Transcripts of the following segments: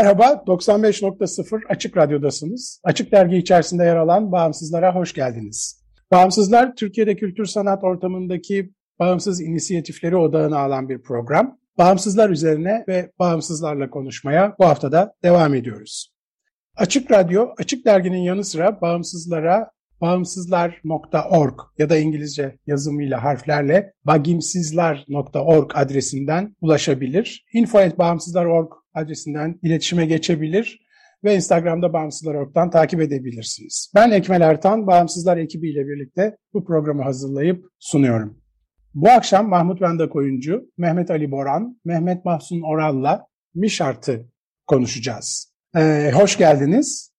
Merhaba, 95.0 Açık Radyo'dasınız. Açık Dergi içerisinde yer alan Bağımsızlara hoş geldiniz. Bağımsızlar, Türkiye'de kültür sanat ortamındaki bağımsız inisiyatifleri odağına alan bir program. Bağımsızlar üzerine ve bağımsızlarla konuşmaya bu haftada devam ediyoruz. Açık Radyo, Açık Dergi'nin yanı sıra bağımsızlara bağımsızlar.org ya da İngilizce yazımıyla harflerle bagimsizler.org adresinden ulaşabilir. info.bağımsızlar.org adresinden iletişime geçebilir ve Instagram'da Bağımsızlar.org'dan takip edebilirsiniz. Ben Ekmel Ertan, Bağımsızlar ekibiyle birlikte bu programı hazırlayıp sunuyorum. Bu akşam Mahmut Vendak oyuncu, Mehmet Ali Boran, Mehmet Mahsun Oral'la Mişart'ı konuşacağız. Ee, hoş geldiniz.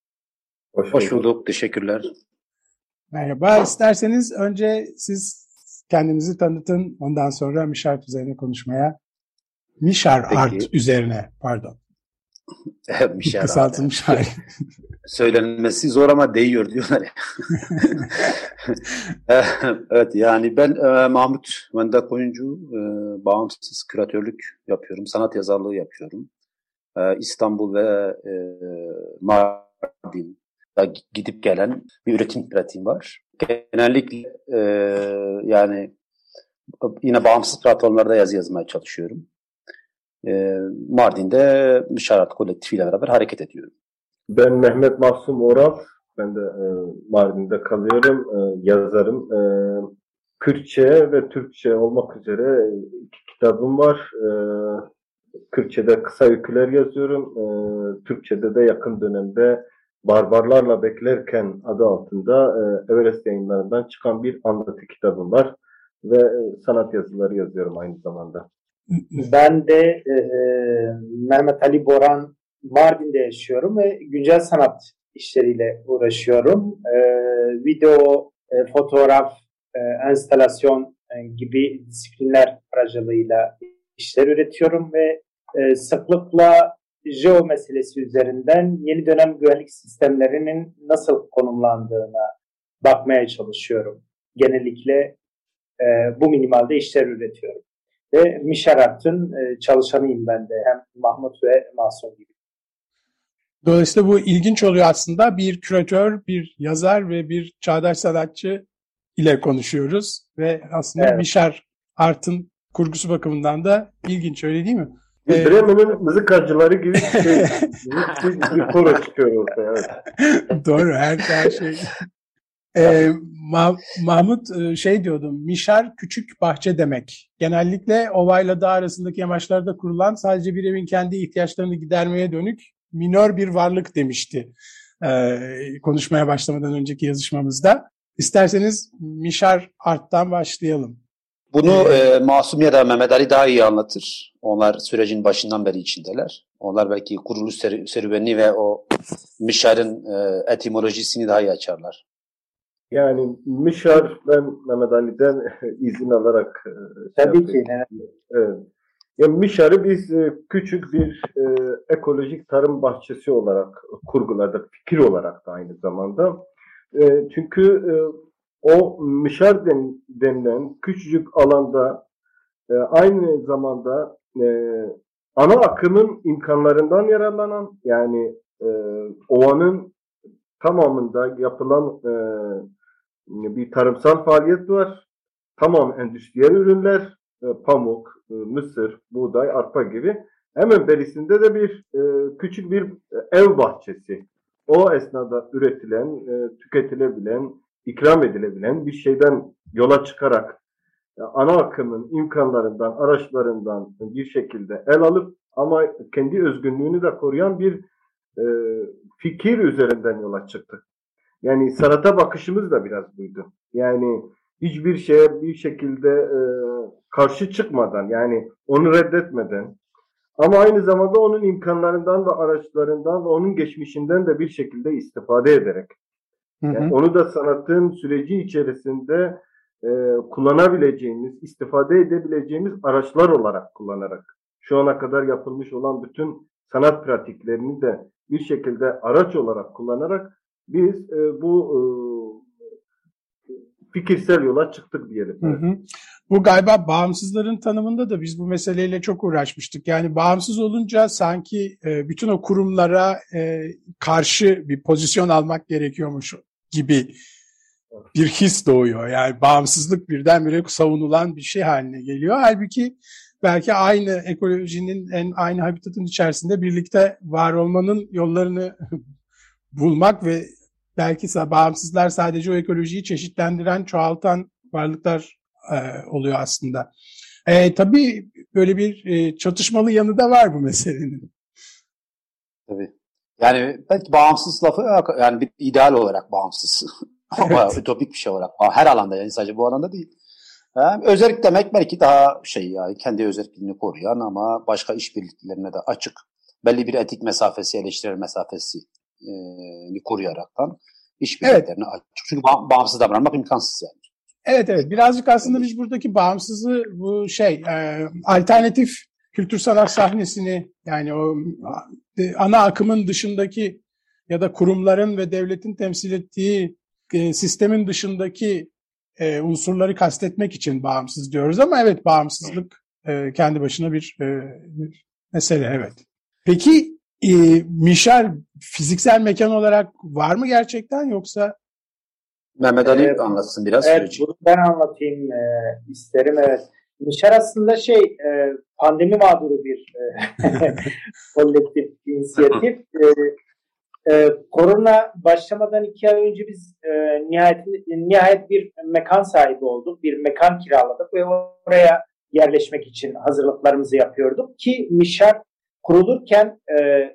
Hoş, hoş bulduk, teşekkürler. Merhaba, isterseniz önce siz kendinizi tanıtın, ondan sonra Mişart üzerine konuşmaya Mişar Peki. Art üzerine pardon. Mişar Kısaltılmış hali. Söylenmesi zor ama değiyor diyorlar ya. evet yani ben e, Mahmut Mendak oyuncu, e, bağımsız küratörlük yapıyorum, sanat yazarlığı yapıyorum. E, İstanbul ve e, Mardin gidip gelen bir üretim pratiğim var. Genellikle e, yani yine bağımsız platformlarda yazı yazmaya çalışıyorum e, Mardin'de Müşarat Kolektifi ile beraber hareket ediyorum. Ben Mehmet Mahsum Oral. Ben de e, Mardin'de kalıyorum. E, yazarım. E, Kürtçe ve Türkçe olmak üzere iki kitabım var. E, Kürtçe'de kısa öyküler yazıyorum. E, Türkçe'de de yakın dönemde Barbarlarla Beklerken adı altında e, Everest yayınlarından çıkan bir anlatı kitabım var. Ve e, sanat yazıları yazıyorum aynı zamanda. Ben de e, e, Mehmet Ali Boran Mardin'de yaşıyorum ve güncel sanat işleriyle uğraşıyorum. E, video, e, fotoğraf, e, enstalasyon e, gibi disiplinler aracılığıyla işler üretiyorum ve e, sıklıkla jeo meselesi üzerinden yeni dönem güvenlik sistemlerinin nasıl konumlandığına bakmaya çalışıyorum. Genellikle e, bu minimalde işler üretiyorum ve Mişarat'ın e, çalışanıyım ben de hem Mahmut ve Masum gibi. Dolayısıyla bu ilginç oluyor aslında. Bir küratör, bir yazar ve bir çağdaş sanatçı ile konuşuyoruz. Ve aslında evet. Mişar Art'ın kurgusu bakımından da ilginç öyle değil mi? Ee, Bremen'in mızıkacıları gibi bir şey. bir, koro çıkıyor ortaya. Evet. Doğru her, her şey ee, Ma Mahmut e, şey diyordum, Mişar küçük bahçe demek. Genellikle ovayla dağ arasındaki yamaçlarda kurulan sadece bir evin kendi ihtiyaçlarını gidermeye dönük minör bir varlık demişti ee, konuşmaya başlamadan önceki yazışmamızda. İsterseniz Mişar Art'tan başlayalım. Bunu ee, e, Masum ya da Mehmet Ali daha iyi anlatır. Onlar sürecin başından beri içindeler. Onlar belki kuruluş serüveni ve o Mişar'ın e, etimolojisini daha iyi açarlar. Yani Mişar ben Mehmet Ali'den izin alarak e, Tabii ki. Evet. Yani Mişar'ı biz e, küçük bir e, ekolojik tarım bahçesi olarak kurguladık. Fikir olarak da aynı zamanda. E, çünkü e, o Mişar den, denilen küçücük alanda e, aynı zamanda e, ana akımın imkanlarından yararlanan yani e, ovanın tamamında yapılan e, bir tarımsal faaliyet var. Tamam endüstriyel ürünler, e, pamuk, e, mısır, buğday, arpa gibi. Hemen berisinde de bir e, küçük bir ev bahçesi. O esnada üretilen, tüketilebilen, ikram edilebilen bir şeyden yola çıkarak ana akımın imkanlarından, araçlarından bir şekilde el alıp ama kendi özgünlüğünü de koruyan bir fikir üzerinden yola çıktık. Yani sanata bakışımız da biraz buydu. Yani hiçbir şeye bir şekilde e, karşı çıkmadan yani onu reddetmeden ama aynı zamanda onun imkanlarından ve araçlarından ve onun geçmişinden de bir şekilde istifade ederek yani hı hı. onu da sanatın süreci içerisinde e, kullanabileceğimiz, istifade edebileceğimiz araçlar olarak kullanarak şu ana kadar yapılmış olan bütün sanat pratiklerini de bir şekilde araç olarak kullanarak biz e, bu e, fikirsel yola çıktık diyelim. Hı hı. Bu galiba bağımsızların tanımında da biz bu meseleyle çok uğraşmıştık. Yani bağımsız olunca sanki e, bütün o kurumlara e, karşı bir pozisyon almak gerekiyormuş gibi bir his doğuyor. Yani bağımsızlık birdenbire savunulan bir şey haline geliyor. Halbuki belki aynı ekolojinin en aynı habitatın içerisinde birlikte var olmanın yollarını bulmak ve belki bağımsızlar sadece o ekolojiyi çeşitlendiren, çoğaltan varlıklar e, oluyor aslında. E, tabii böyle bir e, çatışmalı yanı da var bu meselenin. Tabii. Yani belki bağımsız lafı yani bir ideal olarak bağımsız. Ama evet. ütopik bir şey olarak. Her alanda yani sadece bu alanda değil. Yani özellik demek belki daha şey yani kendi özelliğini koruyan ama başka işbirliklerine de açık. Belli bir etik mesafesi, eleştirel mesafesi e, koruyaraktan işbirliklerine evet. açık. Çünkü bağımsız davranmak imkansız yani. Evet evet birazcık aslında biz buradaki bağımsızı bu şey e, alternatif kültür sanat sahnesini yani o e, ana akımın dışındaki ya da kurumların ve devletin temsil ettiği e, sistemin dışındaki e, unsurları kastetmek için bağımsız diyoruz ama evet bağımsızlık e, kendi başına bir, e, bir mesele evet. Peki e, Mişar fiziksel mekan olarak var mı gerçekten yoksa? Mehmet Ali evet, anlatsın biraz. Evet süreci. bunu ben anlatayım e, isterim evet. Mişar aslında şey e, pandemi mağduru bir e, kolektif inisiyatif. E, e, korona başlamadan iki ay önce biz e, nihayet, nihayet bir mekan sahibi olduk. Bir mekan kiraladık ve oraya yerleşmek için hazırlıklarımızı yapıyorduk. Ki Mişar kurulurken e,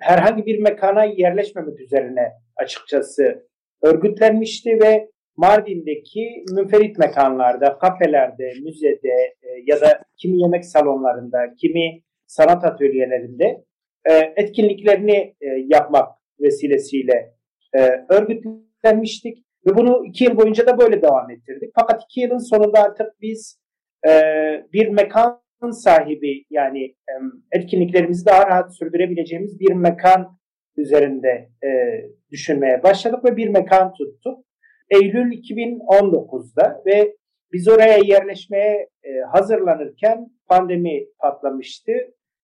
herhangi bir mekana yerleşmemek üzerine açıkçası örgütlenmişti ve Mardin'deki münferit mekanlarda, kafelerde, müzede e, ya da kimi yemek salonlarında, kimi sanat atölyelerinde e, etkinliklerini e, yapmak vesilesiyle e, örgütlenmiştik. Ve bunu iki yıl boyunca da böyle devam ettirdik. Fakat iki yılın sonunda artık biz e, bir mekan sahibi yani e, etkinliklerimizi daha rahat sürdürebileceğimiz bir mekan üzerinde e, düşünmeye başladık ve bir mekan tuttuk. Eylül 2019'da ve biz oraya yerleşmeye e, hazırlanırken pandemi patlamıştı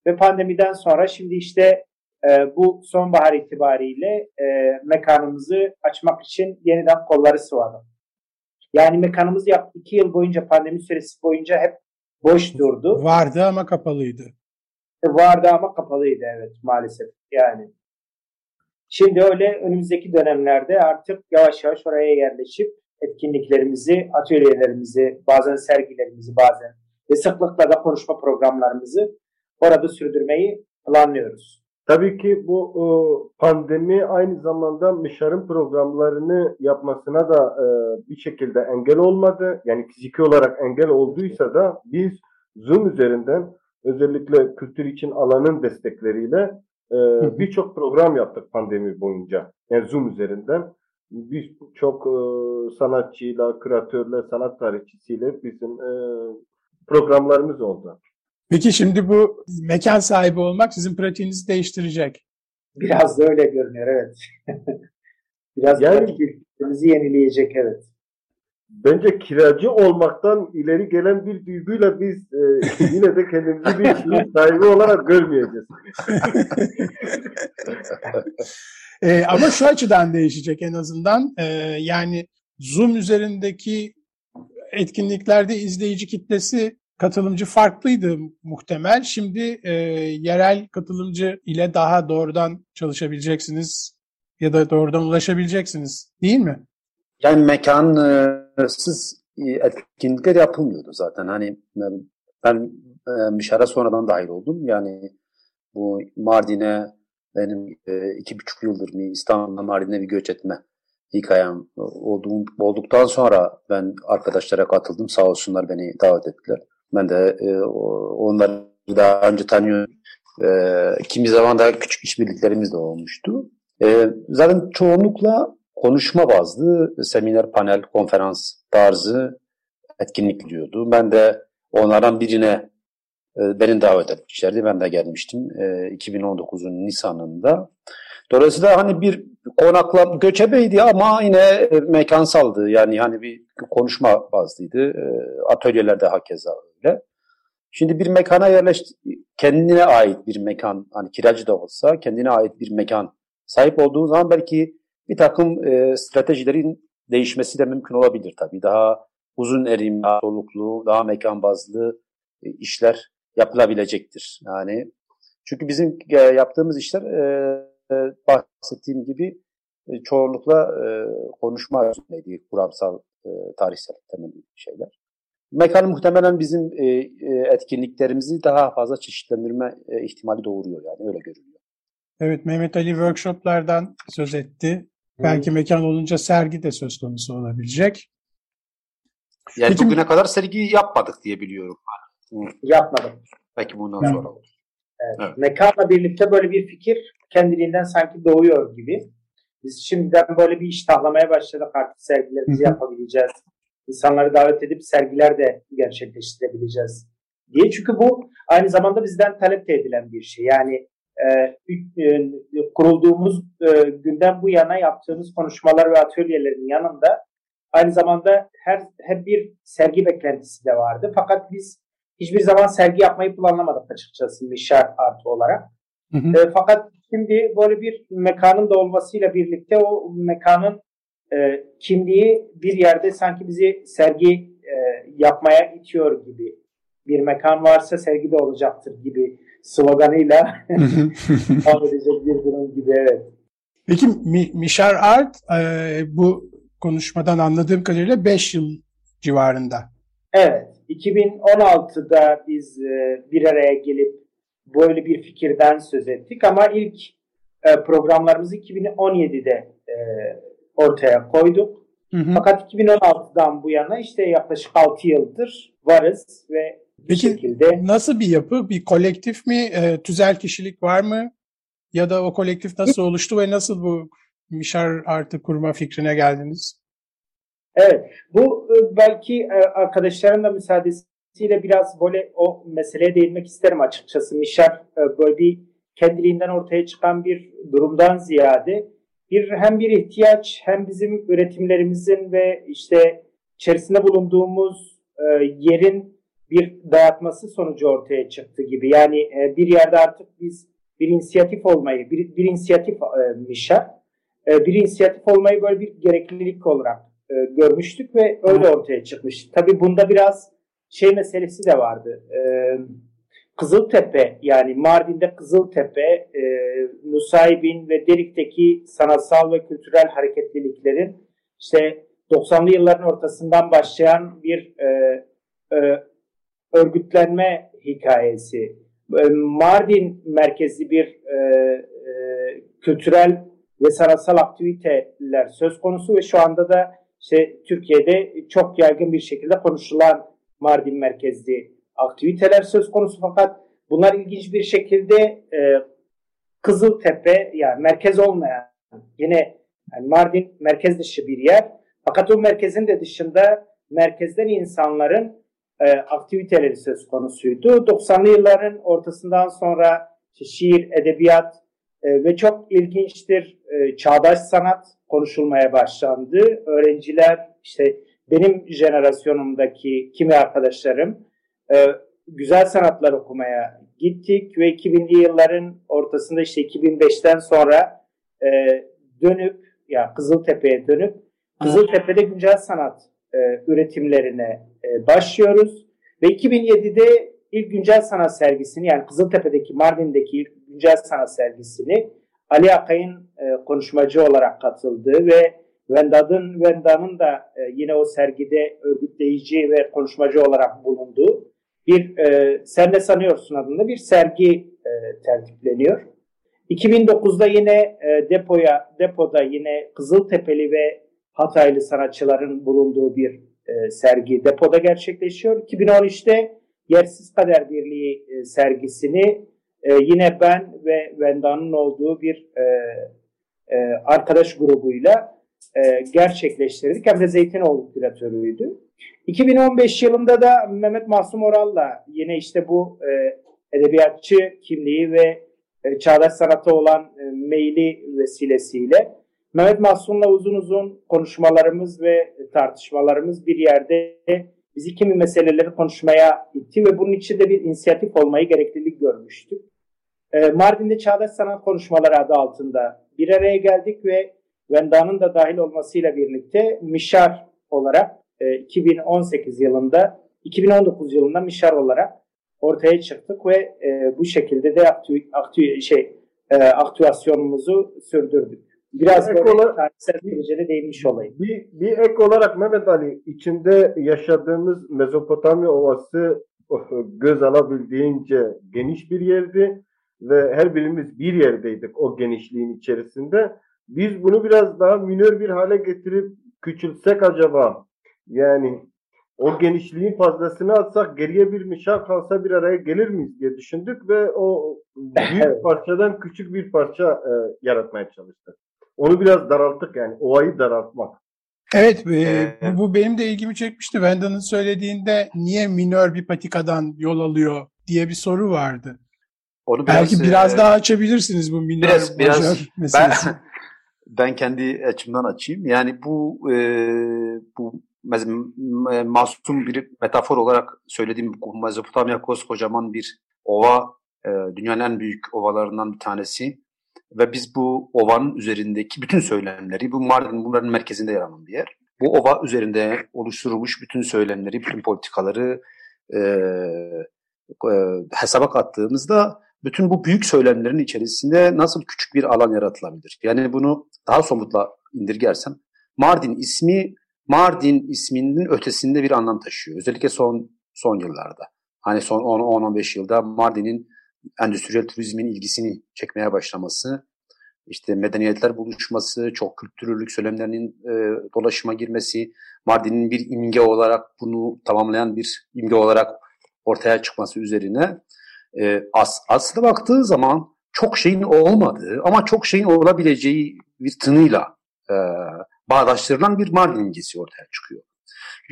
ve pandemiden sonra şimdi işte e, bu sonbahar itibariyle e, mekanımızı açmak için yeniden kolları sıvadım. Yani mekanımız yak iki yıl boyunca pandemi süresi boyunca hep boş durdu. Vardı ama kapalıydı. E, vardı ama kapalıydı evet maalesef yani. Şimdi öyle önümüzdeki dönemlerde artık yavaş yavaş oraya yerleşip etkinliklerimizi, atölyelerimizi, bazen sergilerimizi bazen ve sıklıkla da konuşma programlarımızı orada sürdürmeyi planlıyoruz. Tabii ki bu e, pandemi aynı zamanda Mişar'ın programlarını yapmasına da e, bir şekilde engel olmadı. Yani fiziki olarak engel olduysa da biz Zoom üzerinden özellikle kültür için alanın destekleriyle e, birçok program yaptık pandemi boyunca. Yani Zoom üzerinden. Biz çok sanatçıyla, kreatörle, sanat tarihçisiyle bizim programlarımız oldu. Peki şimdi bu mekan sahibi olmak sizin pratiğinizi değiştirecek. Biraz da öyle görünüyor evet. Biraz yani, pratiklerimizi yenileyecek evet. Bence kiracı olmaktan ileri gelen bir duyguyla biz e, yine de kendimizi bir sahibi olarak görmeyeceğiz. e, ama şu açıdan değişecek en azından. E, yani Zoom üzerindeki etkinliklerde izleyici kitlesi katılımcı farklıydı muhtemel. Şimdi e, yerel katılımcı ile daha doğrudan çalışabileceksiniz ya da doğrudan ulaşabileceksiniz değil mi? Yani mekansız e, etkinlikler yapılmıyordu zaten. Hani ben e, Mişar'a sonradan dahil oldum. Yani bu Mardin'e benim e, iki buçuk yıldır mı İstanbul'da Mardin'e bir göç etme hikayem olduğum, olduktan sonra ben arkadaşlara katıldım. Sağ olsunlar beni davet ettiler. Ben de e, onları daha önce tanıyorum. E, kimi zaman da küçük işbirliklerimiz de olmuştu. E, zaten çoğunlukla konuşma bazlı seminer, panel, konferans tarzı etkinlik diyordu. Ben de onlardan birine e, beni davet etmişlerdi. Ben de gelmiştim e, 2019'un Nisan'ında. Dolayısıyla hani bir konakla göçebeydi ama yine e, mekansaldı. Yani hani bir konuşma bazlıydı. E, atölyelerde hakeza öyle. Şimdi bir mekana yerleşti, kendine ait bir mekan, hani kiracı da olsa kendine ait bir mekan sahip olduğu zaman belki bir takım e, stratejilerin değişmesi de mümkün olabilir tabii. Daha uzun erim, daha soluklu, daha mekan bazlı e, işler yapılabilecektir. Yani çünkü bizim e, yaptığımız işler e, e, bahsettiğim gibi e, çoğunlukla e, konuşma üzerineydi, kuramsal, e, tarihsel temelli şeyler. Mekan muhtemelen bizim e, e, etkinliklerimizi daha fazla çeşitlendirme e, ihtimali doğuruyor yani öyle görünüyor. Evet Mehmet Ali workshoplardan söz etti. Belki mekan olunca sergi de söz konusu olabilecek. Yani Peki, bugüne kadar sergi yapmadık diye biliyorum. Yapmadım. Belki bundan yani, sonra olur. Evet. evet. Mekanla birlikte böyle bir fikir kendiliğinden sanki doğuyor gibi. Biz şimdiden böyle bir iştahlamaya başladık artık sergilerimizi yapabileceğiz. İnsanları davet edip sergiler de gerçekleştirebileceğiz diye. Çünkü bu aynı zamanda bizden talep edilen bir şey. Yani kurulduğumuz e, günden bu yana yaptığımız konuşmalar ve atölyelerin yanında aynı zamanda her hep bir sergi beklentisi de vardı. Fakat biz hiçbir zaman sergi yapmayı planlamadık açıkçası Mişar artı olarak. Hı hı. E, fakat şimdi böyle bir mekanın da olmasıyla birlikte o mekanın e, kimliği bir yerde sanki bizi sergi e, yapmaya itiyor gibi. Bir mekan varsa sergi de olacaktır gibi sloganıyla edecek bir durum gibi evet. Peki Mişar Art e, bu konuşmadan anladığım kadarıyla 5 yıl civarında. Evet. 2016'da biz e, bir araya gelip böyle bir fikirden söz ettik ama ilk e, programlarımızı 2017'de e, ortaya koyduk. Hı hı. Fakat 2016'dan bu yana işte yaklaşık 6 yıldır varız ve Peki şekilde... nasıl bir yapı? Bir kolektif mi? E, tüzel kişilik var mı? Ya da o kolektif nasıl oluştu ve nasıl bu Mişar Artı kurma fikrine geldiniz? Evet, bu e, belki e, arkadaşların da müsaadesiyle biraz böyle o meseleye değinmek isterim açıkçası. Mişar e, böyle bir kendiliğinden ortaya çıkan bir durumdan ziyade bir hem bir ihtiyaç hem bizim üretimlerimizin ve işte içerisinde bulunduğumuz yerin bir dayatması sonucu ortaya çıktı gibi. Yani bir yerde artık biz bir inisiyatif olmayı, bir, bir inisiyatif Mişar, bir inisiyatif olmayı böyle bir gereklilik olarak e, görmüştük ve öyle ortaya çıkmış. Tabii bunda biraz şey meselesi de vardı. E, Kızıltepe yani Mardin'de Kızıltepe, e, Nusaybin ve Derik'teki sanatsal ve kültürel hareketliliklerin işte 90'lı yılların ortasından başlayan bir e, e, örgütlenme hikayesi. E, Mardin merkezli bir e, e, kültürel ve sanatsal aktiviteler söz konusu ve şu anda da işte Türkiye'de çok yaygın bir şekilde konuşulan Mardin merkezli aktiviteler söz konusu fakat bunlar ilginç bir şekilde e, Kızıltepe yani merkez olmayan yine yani Mardin merkez dışı bir yer fakat o merkezin de dışında merkezden insanların e, aktiviteleri söz konusuydu. 90'lı yılların ortasından sonra işte şiir, edebiyat e, ve çok ilginçtir e, çağdaş sanat konuşulmaya başlandı. Öğrenciler işte benim jenerasyonumdaki kimi arkadaşlarım e, güzel sanatlar okumaya gittik ve 2000'li yılların ortasında işte 2005'ten sonra e, dönüp ya Kızıltepe'ye dönüp Kızıltepe'de güncel sanat e, üretimlerine e, başlıyoruz ve 2007'de ilk güncel sanat sergisini yani Kızıltepe'deki Mardin'deki ilk güncel sanat sergisini Ali Akay'ın e, konuşmacı olarak katıldığı ve Venda'nın Venda'nın da yine o sergide örgütleyici ve konuşmacı olarak bulunduğu bir e, Sen Ne Sanıyorsun adında bir sergi e, tertipleniyor. 2009'da yine e, depoya depoda yine Kızıltepeli ve Hataylı sanatçıların bulunduğu bir e, sergi depoda gerçekleşiyor. 2013'te Yersiz Kader Birliği e, sergisini e, yine ben ve Venda'nın olduğu bir e, e, arkadaş grubuyla e, gerçekleştirdik. Hem de Zeytinoğlu küratörüydü. 2015 yılında da Mehmet Masum Oral'la yine işte bu e, edebiyatçı kimliği ve e, çağdaş sanata olan e, meyli vesilesiyle Mehmet Mahsun'la uzun uzun konuşmalarımız ve tartışmalarımız bir yerde bizi kimi meseleleri konuşmaya itti ve bunun için de bir inisiyatif olmayı gereklilik görmüştük. E, Mardin'de Çağdaş Sanat Konuşmaları adı altında bir araya geldik ve Venda'nın da dahil olmasıyla birlikte Mişar olarak 2018 yılında 2019 yılında Mişar olarak ortaya çıktık ve e, bu şekilde de aktü, aktü, şey e, aktüasyonumuzu sürdürdük. Biraz ek böyle olarak, tarihsel sürecine değinmiş olayım. Bir, bir ek olarak Mehmet Ali içinde yaşadığımız Mezopotamya Ovası göz alabildiğince geniş bir yerdi ve her birimiz bir yerdeydik o genişliğin içerisinde. Biz bunu biraz daha minör bir hale getirip küçülsek acaba yani o genişliğin fazlasını atsak geriye bir mişar kalsa bir araya gelir miyiz diye düşündük ve o büyük parçadan küçük bir parça e, yaratmaya çalıştık. Onu biraz daralttık yani ovayı daraltmak. Evet, e, bu, bu benim de ilgimi çekmişti. Venda'nın söylediğinde niye minör bir patikadan yol alıyor diye bir soru vardı. Onu biraz, Belki biraz e, daha açabilirsiniz bu minör biraz, biraz, meselesi. Ben, ben kendi açımdan açayım. Yani bu e, bu masum bir metafor olarak söylediğim Mezopotamya koskocaman bir ova, e, dünyanın en büyük ovalarından bir tanesi. Ve biz bu ovanın üzerindeki bütün söylemleri, bu Mardin bunların merkezinde yer alan bir yer. Bu ova üzerinde oluşturulmuş bütün söylemleri, bütün politikaları e, e, hesaba kattığımızda bütün bu büyük söylemlerin içerisinde nasıl küçük bir alan yaratılabilir? Yani bunu daha somutla indirgersem, Mardin ismi Mardin isminin ötesinde bir anlam taşıyor. Özellikle son son yıllarda. Hani son 10-15 yılda Mardin'in endüstriyel turizmin ilgisini çekmeye başlaması, işte medeniyetler buluşması, çok kültürlülük söylemlerinin e, dolaşıma girmesi, Mardin'in bir imge olarak bunu tamamlayan bir imge olarak ortaya çıkması üzerine e, as, aslında baktığı zaman çok şeyin olmadığı ama çok şeyin olabileceği bir tınıyla e, bağdaştırılan bir Mardin imgesi ortaya çıkıyor.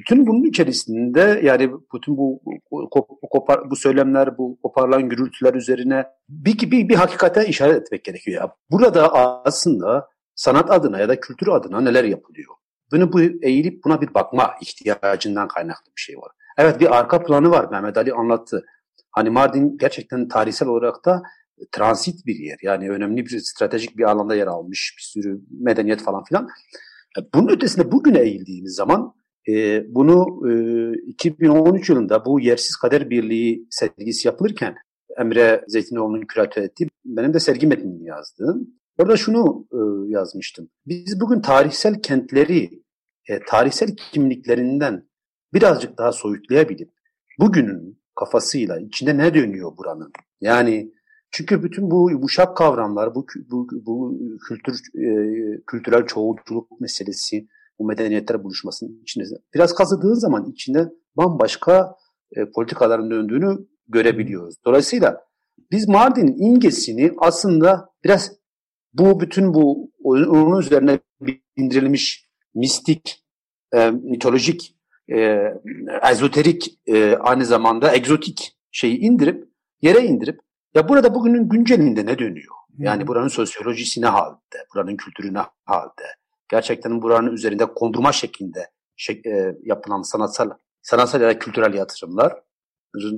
Bütün bunun içerisinde yani bütün bu bu, bu, bu söylemler, bu koparılan gürültüler üzerine bir, bir, bir hakikate işaret etmek gerekiyor. Ya. Burada aslında sanat adına ya da kültür adına neler yapılıyor? Bunu bu eğilip buna bir bakma ihtiyacından kaynaklı bir şey var. Evet bir arka planı var Mehmet Ali anlattı. Hani Mardin gerçekten tarihsel olarak da transit bir yer. Yani önemli bir stratejik bir alanda yer almış bir sürü medeniyet falan filan. Bunun ötesinde bugüne eğildiğimiz zaman e, bunu e, 2013 yılında bu Yersiz Kader Birliği sergisi yapılırken Emre Zeytinoğlu'nun küratör ettiği benim de sergi metnini yazdım. Orada şunu e, yazmıştım. Biz bugün tarihsel kentleri e, tarihsel kimliklerinden birazcık daha soyutlayabilip bugünün kafasıyla içinde ne dönüyor buranın? Yani çünkü bütün bu yumuşak kavramlar, bu, bu, bu kültür e, kültürel çoğulculuk meselesi, bu medeniyetler buluşmasının içinde biraz kazıdığın zaman içinde bambaşka e, politikaların döndüğünü görebiliyoruz. Dolayısıyla biz Mardin'in imgesini aslında biraz bu bütün bu onun üzerine indirilmiş mistik, e, mitolojik, e, ezoterik, e, aynı zamanda egzotik şeyi indirip yere indirip ya burada bugünün güncelinde ne dönüyor? Yani buranın sosyolojisi ne halde? Buranın kültürü ne halde? Gerçekten buranın üzerinde kondurma şeklinde şey, e, yapılan sanatsal sanatsal ya da kültürel yatırımlar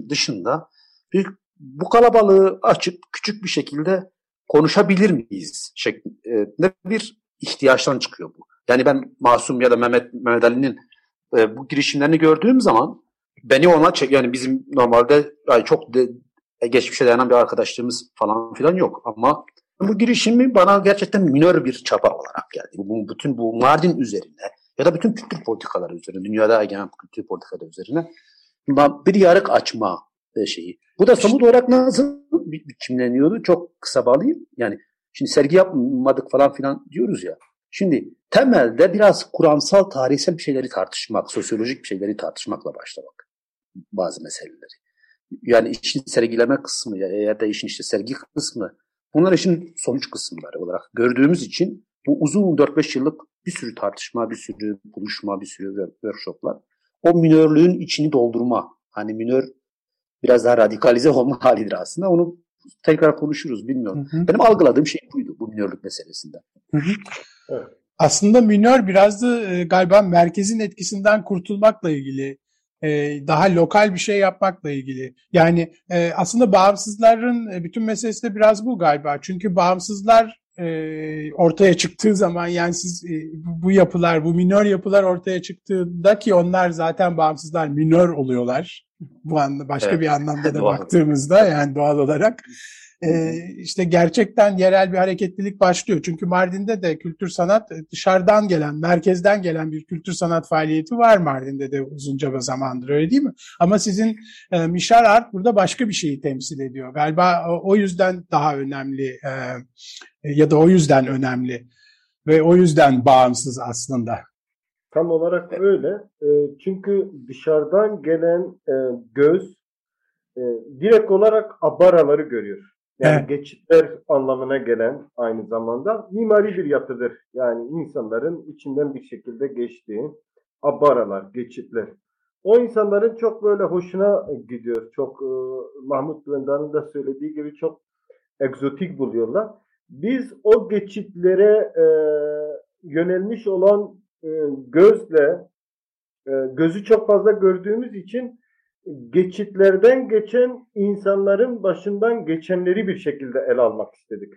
dışında bir, bu kalabalığı açıp küçük bir şekilde konuşabilir miyiz şeklinde bir ihtiyaçtan çıkıyor bu. Yani ben Masum ya da Mehmet, Mehmet Ali'nin e, bu girişimlerini gördüğüm zaman beni ona çek yani bizim normalde yani çok de, e, geçmişe dayanan bir arkadaşlığımız falan filan yok. Ama bu girişimi bana gerçekten minör bir çaba olarak geldi. Bu, bütün bu Mardin üzerine ya da bütün kültür politikaları üzerine, dünyada egemen kültür politikaları üzerine bir yarık açma e, şeyi. Bu da somut olarak nasıl biçimleniyordu? Çok kısa bağlayayım. Yani Şimdi sergi yapmadık falan filan diyoruz ya. Şimdi temelde biraz kuramsal, tarihsel bir şeyleri tartışmak, sosyolojik bir şeyleri tartışmakla başlamak bazı meseleleri. Yani işin sergileme kısmı ya da işin işte sergi kısmı bunlar işin sonuç kısımları olarak gördüğümüz için bu uzun 4-5 yıllık bir sürü tartışma, bir sürü buluşma, bir sürü workshoplar o minörlüğün içini doldurma. Hani minör biraz daha radikalize olma halidir aslında. Onu tekrar konuşuruz bilmiyorum. Hı hı. Benim algıladığım şey buydu bu minörlük meselesinde. Hı hı. Evet. Aslında minör biraz da e, galiba merkezin etkisinden kurtulmakla ilgili e, daha lokal bir şey yapmakla ilgili. Yani e, aslında bağımsızların bütün meselesi de biraz bu galiba. Çünkü bağımsızlar ortaya çıktığı zaman yani siz bu yapılar, bu minör yapılar ortaya çıktığında ki onlar zaten bağımsızlar minör oluyorlar. Bu anda başka evet. bir anlamda da baktığımızda yani doğal olarak e, işte gerçekten yerel bir hareketlilik başlıyor. Çünkü Mardin'de de kültür sanat e, dışarıdan gelen, merkezden gelen bir kültür sanat faaliyeti var Mardin'de de uzunca bir zamandır öyle değil mi? Ama sizin e, Mişar Art burada başka bir şeyi temsil ediyor. Galiba o, o yüzden daha önemli e, ya da o yüzden önemli ve o yüzden bağımsız aslında. Tam olarak öyle. E, çünkü dışarıdan gelen e, göz e, direkt olarak abaraları görüyor. Yani evet. geçitler anlamına gelen aynı zamanda mimari bir yapıdır. Yani insanların içinden bir şekilde geçtiği abaralar, geçitler. O insanların çok böyle hoşuna gidiyor. Çok e, Mahmut Vendan'ın da söylediği gibi çok egzotik buluyorlar. Biz o geçitlere e, yönelmiş olan e, gözle e, gözü çok fazla gördüğümüz için geçitlerden geçen insanların başından geçenleri bir şekilde el almak istedik.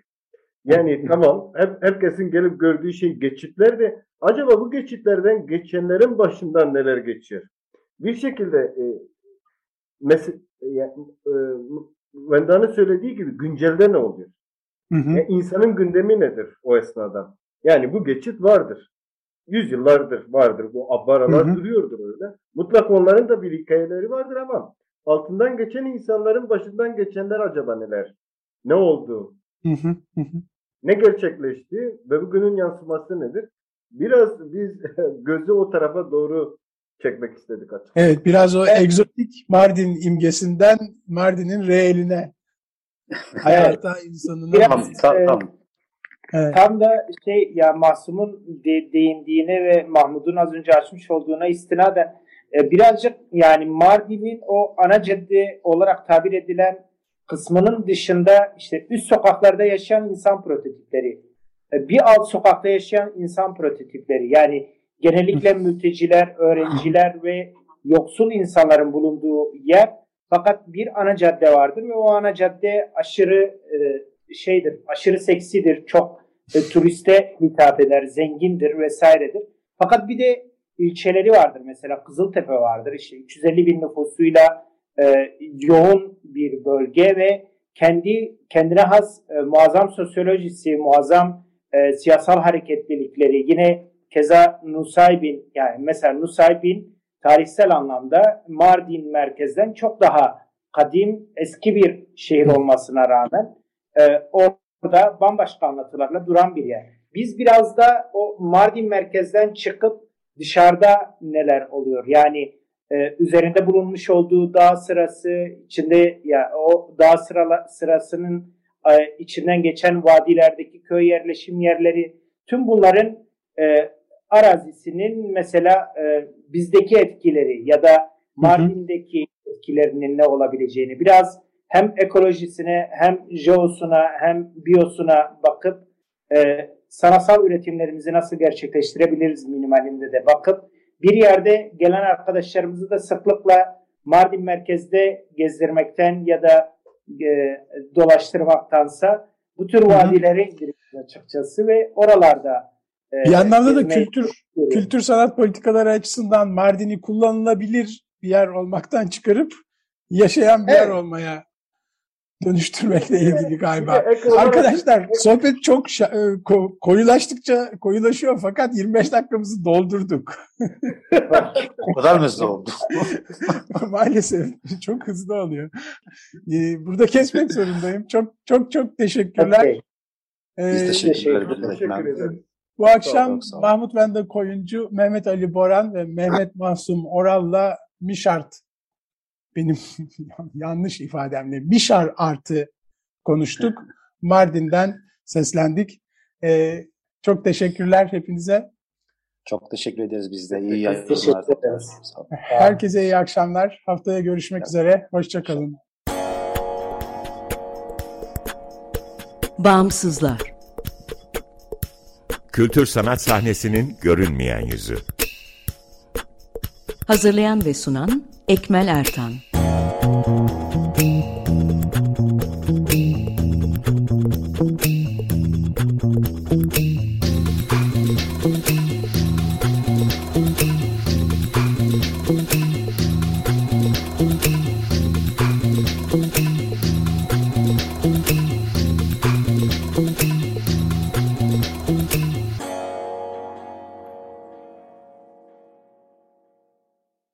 Yani tamam hep, herkesin gelip gördüğü şey geçitler de acaba bu geçitlerden geçenlerin başından neler geçiyor? Bir şekilde e, mes- e, e, Venda'nın söylediği gibi güncelde ne oluyor? Hı hı. Yani insanın gündemi nedir o esnada? Yani bu geçit vardır yüzyıllardır vardır. Bu abbaralar hı hı. duruyordur öyle. Mutlak onların da bir hikayeleri vardır ama altından geçen insanların başından geçenler acaba neler? Ne oldu? Hı hı. Hı ne gerçekleşti ve bugünün yansıması nedir? Biraz biz gözü o tarafa doğru çekmek istedik açıkçası. Evet biraz o egzotik Mardin imgesinden Mardin'in reeline hayata insanına biraz, tam, tam, Evet. Tam da şey ya Masum'un de, değindiğine ve Mahmud'un az önce açmış olduğuna istinaden e, birazcık yani Mardin'in o ana cadde olarak tabir edilen kısmının dışında işte üst sokaklarda yaşayan insan prototipleri, e, bir alt sokakta yaşayan insan prototipleri yani genellikle mülteciler, öğrenciler ve yoksul insanların bulunduğu yer fakat bir ana cadde vardır ve o ana cadde aşırı e, şeydir, aşırı seksidir, çok e, turiste hitap eder, zengindir vesairedir. Fakat bir de ilçeleri vardır. Mesela Kızıltepe vardır. İşte 350 bin nüfusuyla e, yoğun bir bölge ve kendi kendine has e, muazzam sosyolojisi, muazzam e, siyasal hareketlilikleri. Yine keza Nusaybin yani mesela Nusaybin tarihsel anlamda Mardin merkezden çok daha kadim, eski bir şehir olmasına rağmen e, orada bambaşka anlatılarla duran bir yer. Biz biraz da o Mardin merkezden çıkıp dışarıda neler oluyor? Yani e, üzerinde bulunmuş olduğu dağ sırası içinde ya o dağ sırala, sırasının e, içinden geçen vadilerdeki köy yerleşim yerleri tüm bunların e, arazisinin mesela e, bizdeki etkileri ya da Mardin'deki etkilerinin ne olabileceğini biraz hem ekolojisine hem jeosuna hem biyosuna bakıp e, sanatsal üretimlerimizi nasıl gerçekleştirebiliriz minimalinde de bakıp bir yerde gelen arkadaşlarımızı da sıklıkla Mardin merkezde gezdirmekten ya da e, dolaştırmaktansa bu tür vadilere indiriyoruz açıkçası ve oralarda e, bir anlamda da kültür kültür sanat politikaları açısından Mardin'i kullanılabilir bir yer olmaktan çıkarıp yaşayan bir evet. yer olmaya dönüştürmekle ilgili galiba. Arkadaşlar sohbet çok e, koyulaştıkça koyulaşıyor fakat 25 dakikamızı doldurduk. o kadar mı hızlı oldu? Maalesef çok hızlı oluyor. E, burada kesmek zorundayım. Çok çok çok teşekkürler. Okay. Biz Ee, teşekkür ederiz Teşekkür ederim. Bu akşam sağ ol. Mahmut Vende Koyuncu, Mehmet Ali Boran ve Mehmet Masum Oral'la Mişart, benim yanlış ifademle Mişar Art'ı konuştuk. Mardin'den seslendik. Ee, çok teşekkürler hepinize. Çok teşekkür ederiz biz de. İyi yayınlar. Herkese iyi akşamlar. Haftaya görüşmek üzere. Hoşçakalın. Bağımsızlar. Kültür sanat sahnesinin görünmeyen yüzü. Hazırlayan ve sunan Ekmel Ertan.